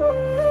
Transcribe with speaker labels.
Speaker 1: No!